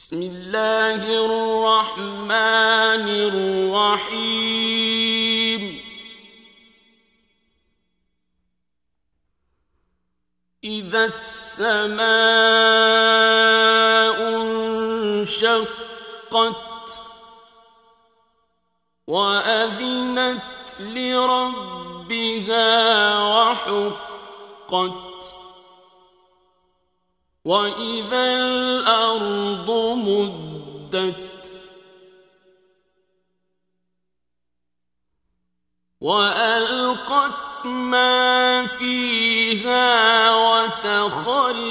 بسم الله الرحمن الرحيم. إذا السماء انشقت وأذنت لربها وحقت وإذا الأرض مدت وألقت ما فيها وتخلت.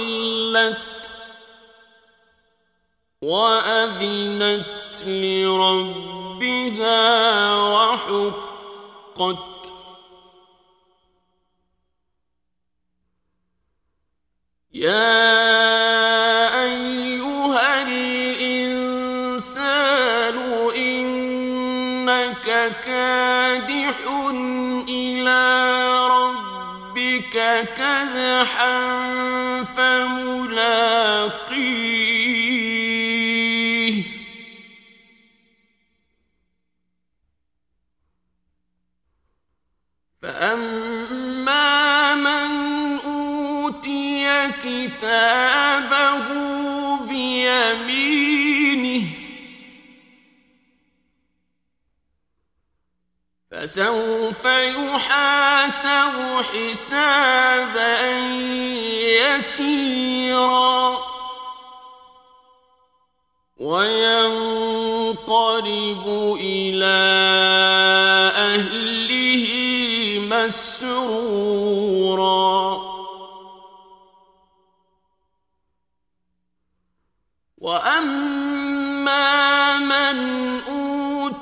وأذنت لربها وحقت. يا كادح إلى ربك كدحا فملاقيه. فأما من أوتي كتابه فسوف يحاسب حسابا يسيرا وينقلب إلى أهله مسرورا وأما من أولى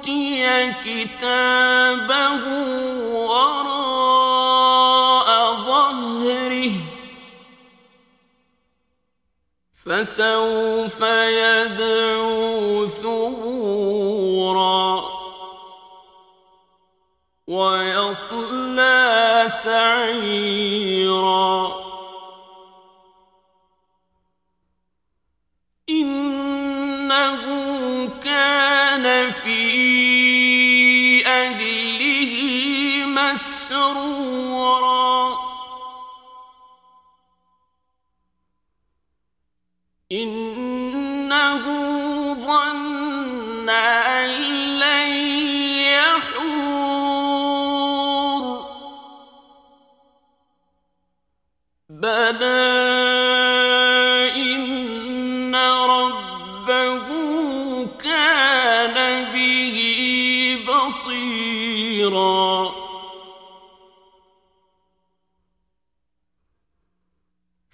أوتي كتابه وراء ظهره فسوف يدعو ثبورا ويصلى سعيرا مسرورا إنه ظن أن لن يحور. بلى إن ربه كان به بصيرا.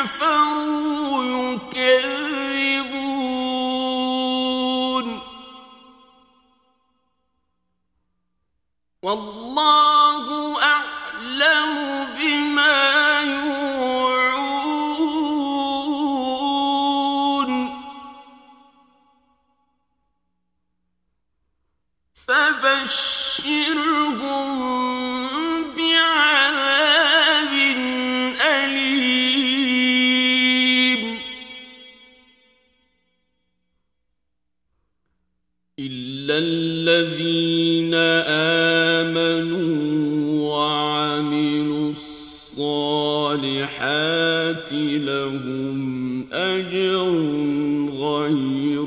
كفروا يكذبون. والله أعلم بما يوعون. فبشر إلا الذين آمنوا وعملوا الصالحات لهم أجر غير